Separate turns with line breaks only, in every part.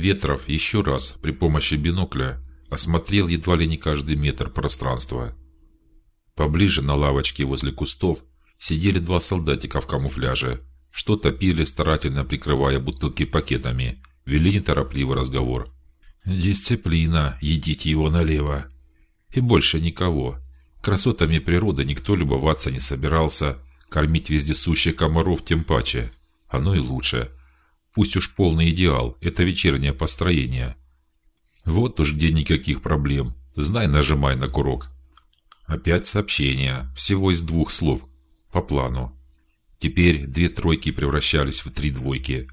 Ветров еще раз при помощи бинокля осмотрел едва ли не каждый метр пространства. Поближе на лавочке возле кустов сидели два солдатика в камуфляже, что-то пили, старательно прикрывая бутылки пакетами, вели неторопливый разговор. Дисциплина, едите его налево. И больше никого. Красотами природы никто любоваться не собирался, кормить вездесущих комаров тем паче. Оно и лучше. Пусть уж полный идеал, это вечернее построение. Вот уж где никаких проблем. Знай, нажимай на курок. Опять сообщение, всего из двух слов, по плану. Теперь две тройки превращались в три двойки.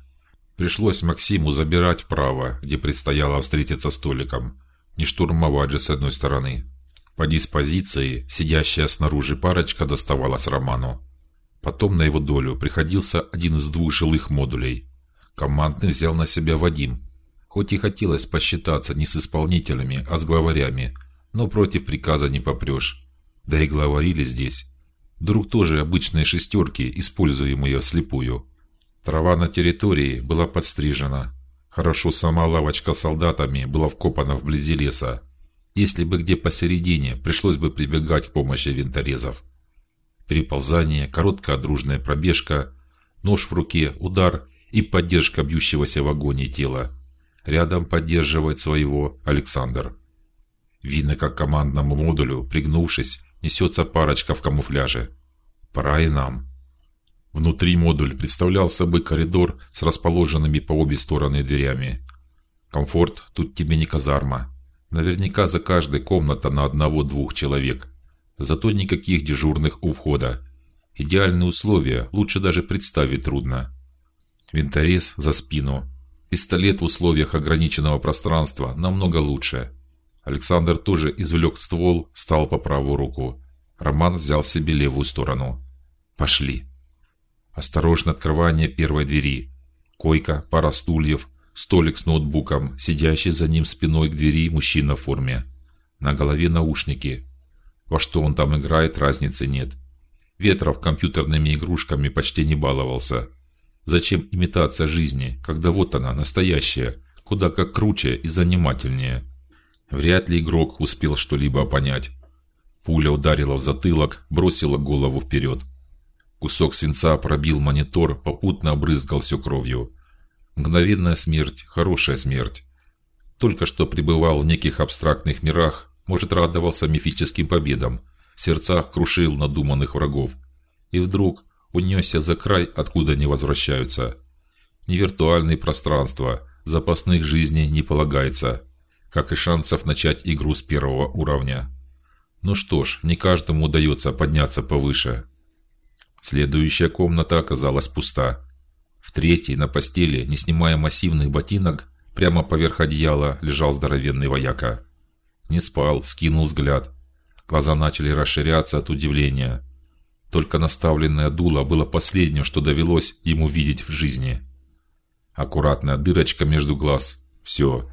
Пришлось Максиму забирать вправо, где предстояло встретиться с Толиком. Не штурмовать же с одной стороны. По диспозиции сидящая снаружи парочка доставалась Роману. Потом на его долю приходился один из двух жилых модулей. Командный взял на себя Вадим. Хоть и хотелось посчитаться не с исполнителями, а с главарями, но против приказа не попрешь. Да и главарили здесь. Друг тоже обычные шестерки, используемые вслепую. Трава на территории была подстрижена. Хорошо сама лавочка с солдатами была вкопана вблизи леса. Если бы где посередине, пришлось бы прибегать к помощи винторезов. Переползание, короткая дружная пробежка, нож в руке, удар и поддержка бьющегося в агонии тела. Рядом поддерживает своего Александр. Видно, как командному модулю, пригнувшись, несется парочка в камуфляже. Пора и нам. Внутри модуль представлял собой коридор с расположенными по обе стороны дверями. Комфорт тут тебе не казарма. Наверняка за каждой комната на одного-двух человек. Зато никаких дежурных у входа. Идеальные условия, лучше даже представить трудно. Винторез за спину. Пистолет в условиях ограниченного пространства намного лучше. Александр тоже извлек ствол, встал по правую руку. Роман взял себе левую сторону. Пошли. Осторожно открывание первой двери. Койка, пара стульев, столик с ноутбуком, сидящий за ним спиной к двери мужчина в форме. На голове наушники. Во что он там играет, разницы нет. Ветров компьютерными игрушками почти не баловался. Зачем имитация жизни, когда вот она настоящая, куда как круче и занимательнее? Вряд ли игрок успел что-либо понять. Пуля ударила в затылок, бросила голову вперед. Кусок свинца пробил монитор, попутно обрызгал все кровью. Мгновенная смерть, хорошая смерть. Только что пребывал в неких абстрактных мирах, может радовался мифическим победам, в сердцах крушил надуманных врагов, и вдруг унесся за край, откуда не возвращаются. Не виртуальные пространства, запасных жизней не полагается как и шансов начать игру с первого уровня. Ну что ж, не каждому удается подняться повыше. Следующая комната оказалась пуста. В третьей на постели, не снимая массивных ботинок, прямо поверх одеяла лежал здоровенный вояка. Не спал, скинул взгляд. Глаза начали расширяться от удивления. Только наставленное дуло было последним, что довелось ему видеть в жизни. Аккуратная дырочка между глаз. Все,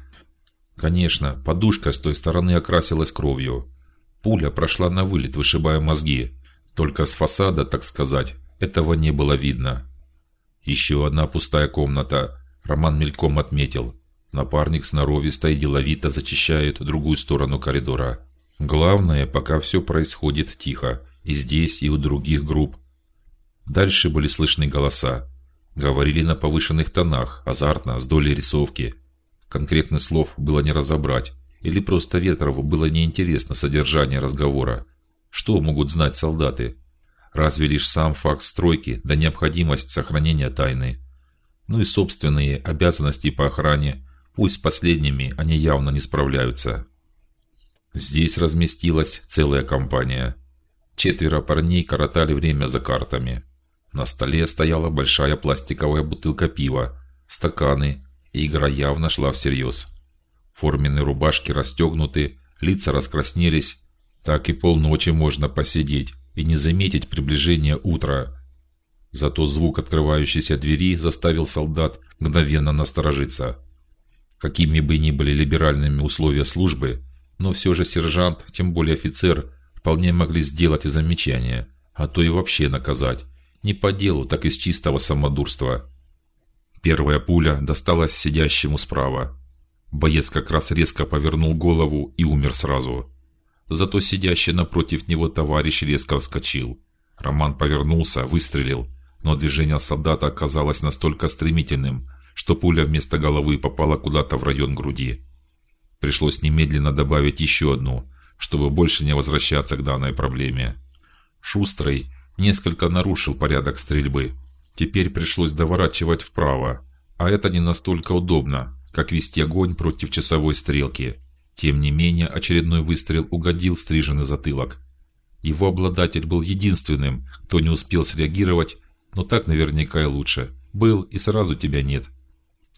Конечно, подушка с той стороны окрасилась кровью. Пуля прошла на вылет, вышибая мозги. Только с фасада, так сказать, этого не было видно. Еще одна пустая комната. Роман мельком отметил. Напарник сноровисто и деловито зачищает другую сторону коридора. Главное, пока все происходит тихо, и здесь, и у других групп. Дальше были слышны голоса. Говорили на повышенных тонах, азартно, с долей рисовки. Конкретных слов было не разобрать, или просто Ветрову было неинтересно содержание разговора. Что могут знать солдаты? Разве лишь сам факт стройки да необходимость сохранения тайны. Ну и собственные обязанности по охране, пусть с последними они явно не справляются. Здесь разместилась целая компания. Четверо парней коротали время за картами. На столе стояла большая пластиковая бутылка пива, стаканы игра явно шла всерьез. Форменные рубашки расстегнуты, лица раскраснелись. Так и полночи можно посидеть и не заметить приближения утра. Зато звук открывающейся двери заставил солдат мгновенно насторожиться. Какими бы ни были либеральными условия службы, но все же сержант, тем более офицер, вполне могли сделать и замечание, а то и вообще наказать, не по делу, так из чистого самодурства. Первая пуля досталась сидящему справа. Боец как раз резко повернул голову и умер сразу. Зато сидящий напротив него товарищ резко вскочил. Роман повернулся, выстрелил, но движение солдата оказалось настолько стремительным, что пуля вместо головы попала куда-то в район груди. Пришлось немедленно добавить еще одну, чтобы больше не возвращаться к данной проблеме. Шустрый несколько нарушил порядок стрельбы. Теперь пришлось доворачивать вправо, а это не настолько удобно, как вести огонь против часовой стрелки. Тем не менее, очередной выстрел угодил в стриженный затылок. Его обладатель был единственным, кто не успел среагировать, но так наверняка и лучше. Был и сразу тебя нет.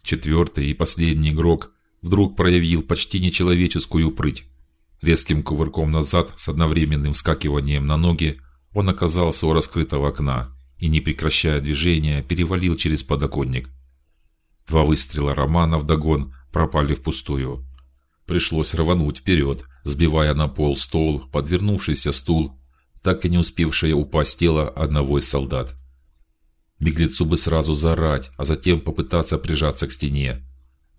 Четвертый и последний игрок вдруг проявил почти нечеловеческую прыть. Резким кувырком назад с одновременным вскакиванием на ноги он оказался у раскрытого окна и, не прекращая движения, перевалил через подоконник. Два выстрела Романа в догон пропали впустую. Пришлось рвануть вперед, сбивая на пол стол, подвернувшийся стул, так и не успевшее упасть тело одного из солдат. Беглецу бы сразу заорать, а затем попытаться прижаться к стене,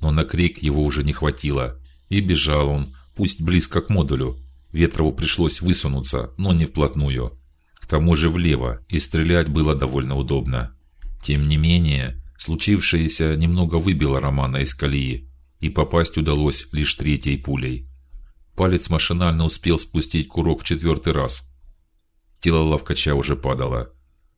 но на крик его уже не хватило, и бежал он, пусть близко к модулю. Ветрову пришлось высунуться, но не вплотную. К тому же влево, и стрелять было довольно удобно. Тем не менее, случившееся немного выбило Романа из колеи и попасть удалось лишь третьей пулей. Палец машинально успел спустить курок в четвертый раз. Тело ловкача уже падало.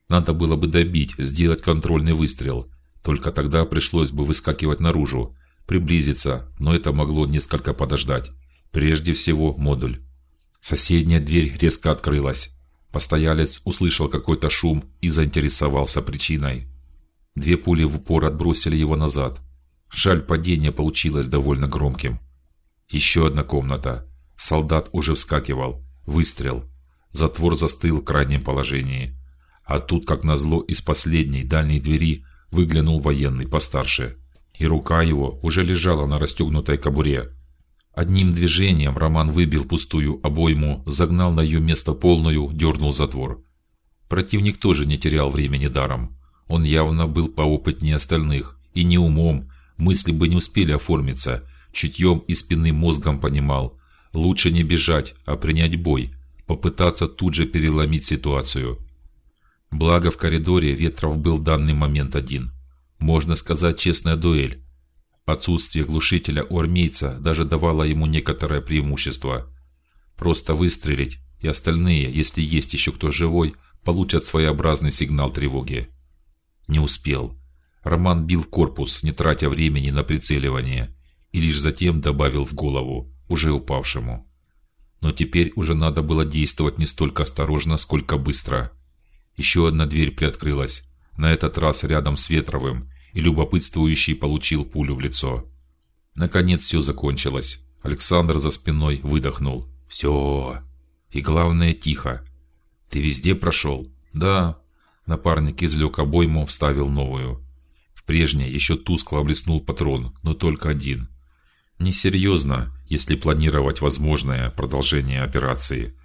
Надо было бы добить, сделать контрольный выстрел. Только тогда пришлось бы выскакивать наружу, приблизиться, но это могло несколько подождать. Прежде всего модуль. Соседняя дверь резко открылась. Постоялец услышал какой-то шум и заинтересовался причиной. Две пули в упор отбросили его назад. Жаль, падение получилось довольно громким. Еще одна комната. Солдат уже вскакивал. Выстрел. Затвор застыл в крайнем положении. А тут, как назло, из последней дальней двери выглянул военный постарше, и рука его уже лежала на расстегнутой кобуре. Одним движением Роман выбил пустую обойму, загнал на ее место полную, дернул затвор. Противник тоже не терял времени даром. Он явно был поопытнее остальных и не умом, мысли бы не успели оформиться. Чутьем и спинным мозгом понимал: лучше не бежать, а принять бой, попытаться тут же переломить ситуацию. Благо в коридоре Ветров был в данный момент один. Можно сказать, честная дуэль. Отсутствие глушителя у армейца даже давало ему некоторое преимущество. Просто выстрелить, и остальные, если есть еще кто живой, получат своеобразный сигнал тревоги. Не успел. Роман бил корпус, не тратя времени на прицеливание, и лишь затем добавил в голову уже упавшему. Но теперь уже надо было действовать не столько осторожно, сколько быстро. Еще одна дверь приоткрылась, на этот раз рядом с Ветровым, и любопытствующий получил пулю в лицо. Наконец все закончилось. Александр за спиной выдохнул. Все. И главное тихо. Ты везде прошел? Да. Напарник извлек обойму, вставил новую. В прежней еще тускло блеснул патрон, но только один. Несерьезно, если планировать возможное продолжение операции.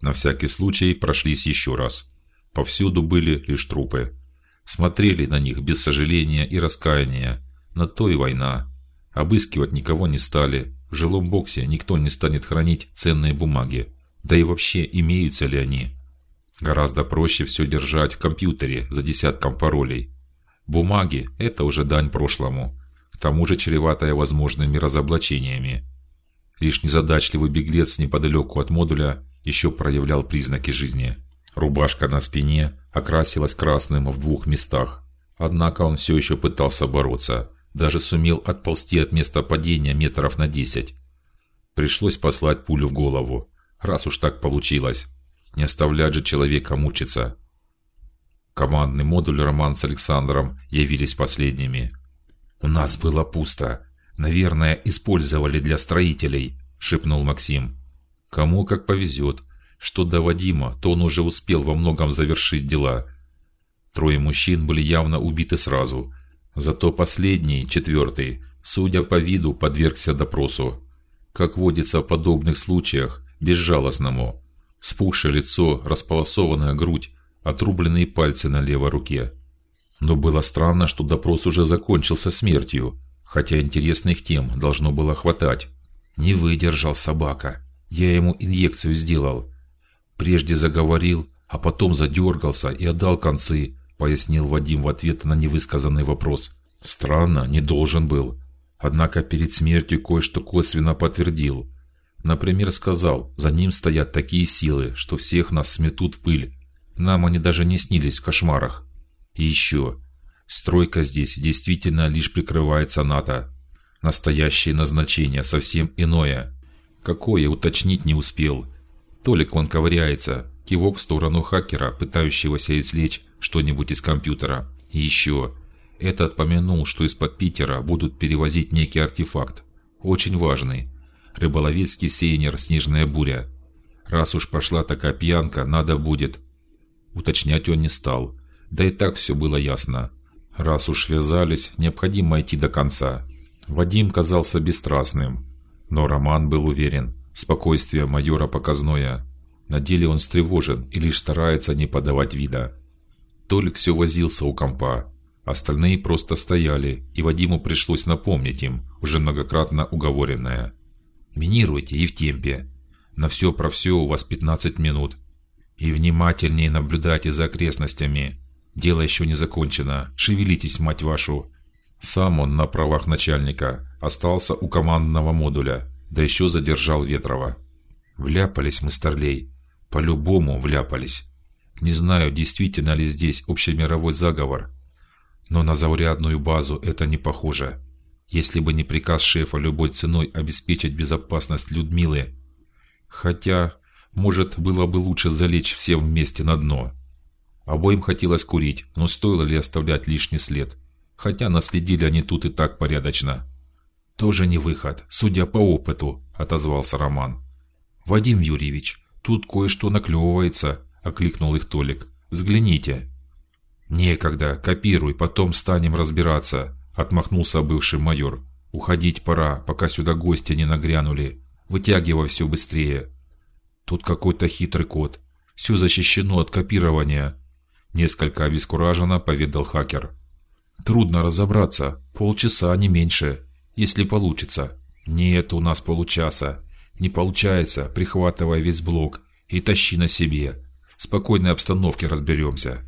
На всякий случай прошлись еще раз. Повсюду были лишь трупы. Смотрели на них без сожаления и раскаяния. На то и война. Обыскивать никого не стали. В жилом боксе никто не станет хранить ценные бумаги. Да и вообще имеются ли они? Гораздо проще все держать в компьютере за десятком паролей. Бумаги – это уже дань прошлому, к тому же чреватая возможными разоблачениями. Лишь незадачливый беглец неподалеку от модуля еще проявлял признаки жизни. Рубашка на спине окрасилась красным в двух местах, однако он все еще пытался бороться, даже сумел отползти от места падения метров на десять. Пришлось послать пулю в голову, раз уж так получилось. Не оставлять же человека мучиться. Командный модуль Роман с Александром явились последними. У нас было пусто. Наверное, использовали для строителей, шепнул Максим. Кому как повезет. Что до Вадима, то он уже успел во многом завершить дела. Трое мужчин были явно убиты сразу. Зато последний, четвертый, судя по виду, подвергся допросу. Как водится в подобных случаях, безжалостному. Спухшее лицо, располосованная грудь, отрубленные пальцы на левой руке. Но было странно, что допрос уже закончился смертью, хотя интересных тем должно было хватать. Не выдержал собака. Я ему инъекцию сделал. Прежде заговорил, а потом задергался и отдал концы, пояснил Вадим в ответ на невысказанный вопрос. Странно, не должен был. Однако перед смертью кое-что косвенно подтвердил. Например, сказал: за ним стоят такие силы, что всех нас сметут в пыль. Нам они даже не снились в кошмарах. И еще, стройка здесь действительно лишь прикрывается НАТО. Настоящее назначение совсем иное. Какое уточнить не успел. Толик он ковыряется, кивок в сторону хакера, пытающегося извлечь что-нибудь из компьютера. Еще, этот помянул, что из-под Питера будут перевозить некий артефакт, очень важный. Рыболовецкий сейнер «Снежная буря». Раз уж пошла такая пьянка, надо будет. Уточнять он не стал, да и так все было ясно. Раз уж связались, необходимо идти до конца. Вадим казался бесстрастным, но Роман был уверен. Спокойствие майора показное. На деле он встревожен и лишь старается не подавать вида. Толик все возился у компа, Остальные просто стояли, и Вадиму пришлось напомнить им уже многократно уговоренное: минируйте и в темпе. На все про все у вас 15 минут. И внимательнее наблюдайте за окрестностями. Дело еще не закончено. Шевелитесь, мать вашу. Сам он на правах начальника остался у командного модуля, да еще задержал Ветрова. Вляпались мы, старлей, по-любому вляпались. Не знаю, действительно ли здесь общемировой заговор, но на заурядную базу это не похоже. Если бы не приказ шефа любой ценой обеспечить безопасность Людмилы, хотя, может, было бы лучше залечь всем вместе на дно. Обоим хотелось курить, но стоило ли оставлять лишний след? Хотя наследили они тут и так порядочно. Тоже не выход, судя по опыту, отозвался Роман. Вадим Юрьевич, тут кое-что наклевывается, окликнул их Толик. Взгляните. Некогда, копируй, потом станем разбираться. Отмахнулся бывший майор. Уходить пора, пока сюда гости не нагрянули. Вытягивай все быстрее. Тут какой-то хитрый код. Все защищено от копирования. Несколько обескураженно поведал хакер. Трудно разобраться. Полчаса не меньше, если получится. Нет у нас получаса. Не получается. Прихватывай весь блок и тащи на себе. В спокойной обстановке разберемся.